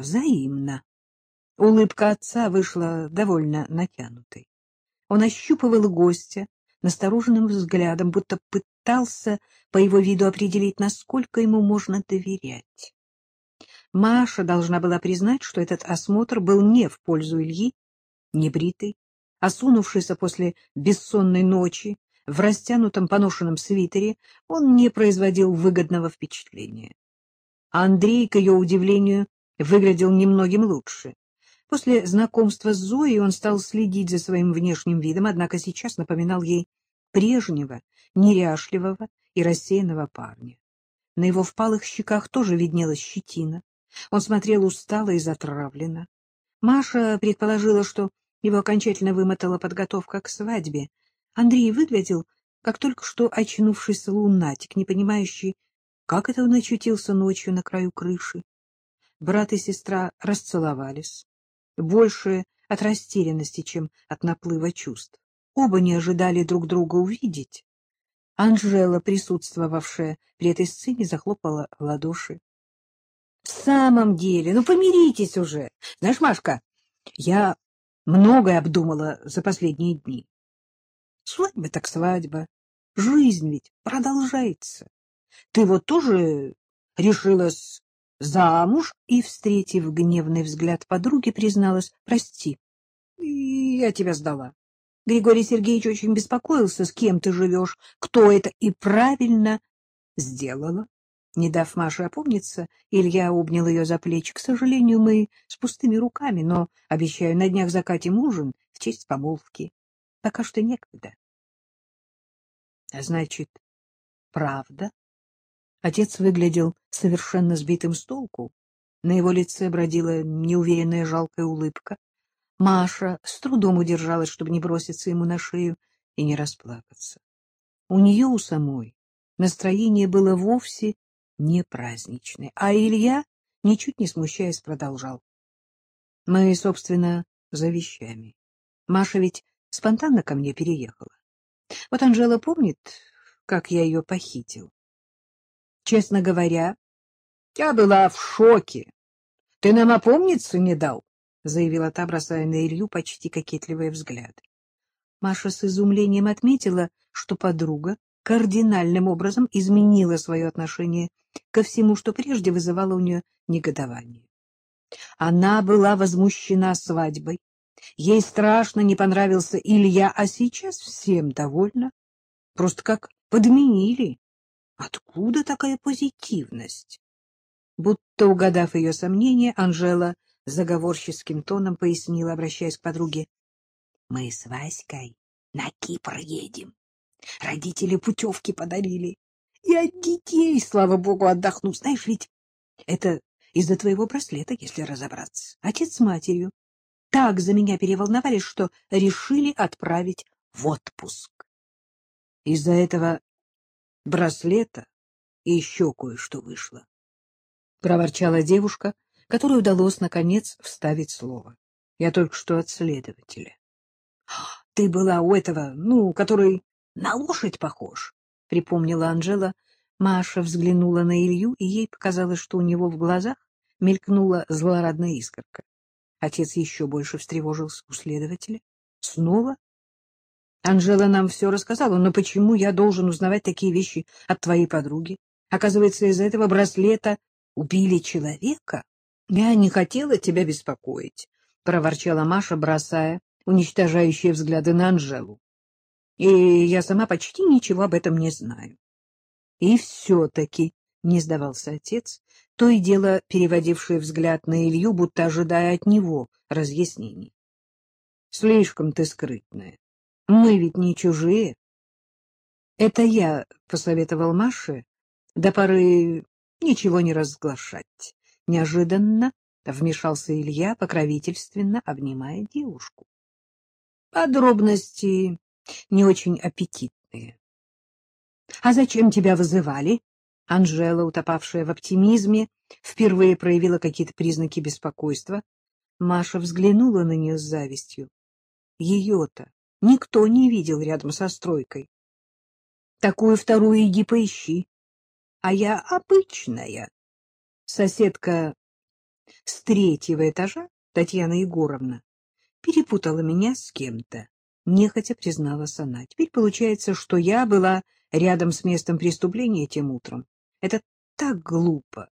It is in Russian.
взаимно. Улыбка отца вышла довольно натянутой. Он ощупывал гостя настороженным взглядом, будто пытался по его виду определить, насколько ему можно доверять. Маша должна была признать, что этот осмотр был не в пользу Ильи, небритый, осунувшийся после бессонной ночи, в растянутом поношенном свитере, он не производил выгодного впечатления. Андрей, к ее удивлению, выглядел немногим лучше. После знакомства с Зоей он стал следить за своим внешним видом, однако сейчас напоминал ей прежнего, неряшливого и рассеянного парня. На его впалых щеках тоже виднелась щетина. Он смотрел устало и затравленно. Маша предположила, что его окончательно вымотала подготовка к свадьбе. Андрей выглядел, как только что очнувшийся лунатик, не понимающий, как это он очутился ночью на краю крыши. Брат и сестра расцеловались больше от растерянности, чем от наплыва чувств. Оба не ожидали друг друга увидеть. Анжела, присутствовавшая при этой сцене, захлопала в ладоши. — В самом деле, ну помиритесь уже. Знаешь, Машка, я многое обдумала за последние дни. Свадьба так свадьба. Жизнь ведь продолжается. Ты вот тоже решилась замуж и, встретив гневный взгляд подруги, призналась, прости, я тебя сдала. Григорий Сергеевич очень беспокоился, с кем ты живешь, кто это, и правильно сделала. Не дав Маше опомниться, Илья обнял ее за плечи. К сожалению, мы с пустыми руками, но, обещаю, на днях закатим ужин в честь помолвки. Пока что некогда. Значит, правда? Отец выглядел совершенно сбитым с толку. На его лице бродила неуверенная жалкая улыбка. Маша с трудом удержалась, чтобы не броситься ему на шею и не расплакаться. У нее у самой настроение было вовсе не праздничное, а Илья, ничуть не смущаясь, продолжал. Мы, собственно, за вещами. Маша ведь спонтанно ко мне переехала. Вот Анжела помнит, как я ее похитил. Честно говоря, я была в шоке. Ты нам опомниться не дал, — заявила та, бросая на Илью почти кокетливые взгляды. Маша с изумлением отметила, что подруга кардинальным образом изменила свое отношение ко всему, что прежде вызывало у нее негодование. Она была возмущена свадьбой. Ей страшно не понравился Илья, а сейчас всем довольна. Просто как подменили. Откуда такая позитивность? Будто угадав ее сомнения, Анжела заговорческим тоном пояснила, обращаясь к подруге. — Мы с Васькой на Кипр едем. Родители путевки подарили. И от детей, слава богу, отдохну. Знаешь, ведь это из-за твоего браслета, если разобраться. Отец с матерью так за меня переволновались, что решили отправить в отпуск. Из-за этого браслета и еще кое-что вышло. Проворчала девушка, которой удалось, наконец, вставить слово. Я только что от следователя. — Ты была у этого, ну, который на лошадь похож, — припомнила Анжела. Маша взглянула на Илью, и ей показалось, что у него в глазах мелькнула злорадная искорка. Отец еще больше встревожился у следователя. — Снова? Анжела нам все рассказала, но почему я должен узнавать такие вещи от твоей подруги? Оказывается, из-за этого браслета убили человека? Я не хотела тебя беспокоить, — проворчала Маша, бросая уничтожающие взгляды на Анжелу. И я сама почти ничего об этом не знаю. И все-таки не сдавался отец, то и дело переводивший взгляд на Илью, будто ожидая от него разъяснений. — Слишком ты скрытная. Мы ведь не чужие. Это я посоветовал Маше до поры ничего не разглашать. Неожиданно вмешался Илья, покровительственно обнимая девушку. Подробности не очень аппетитные. — А зачем тебя вызывали? Анжела, утопавшая в оптимизме, впервые проявила какие-то признаки беспокойства. Маша взглянула на нее с завистью. Ее-то никто не видел рядом со стройкой. Такую вторую иди поищи. А я обычная. Соседка С третьего этажа Татьяна Егоровна перепутала меня с кем-то, нехотя призналась она. Теперь получается, что я была рядом с местом преступления тем утром. Это так глупо.